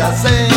hacer.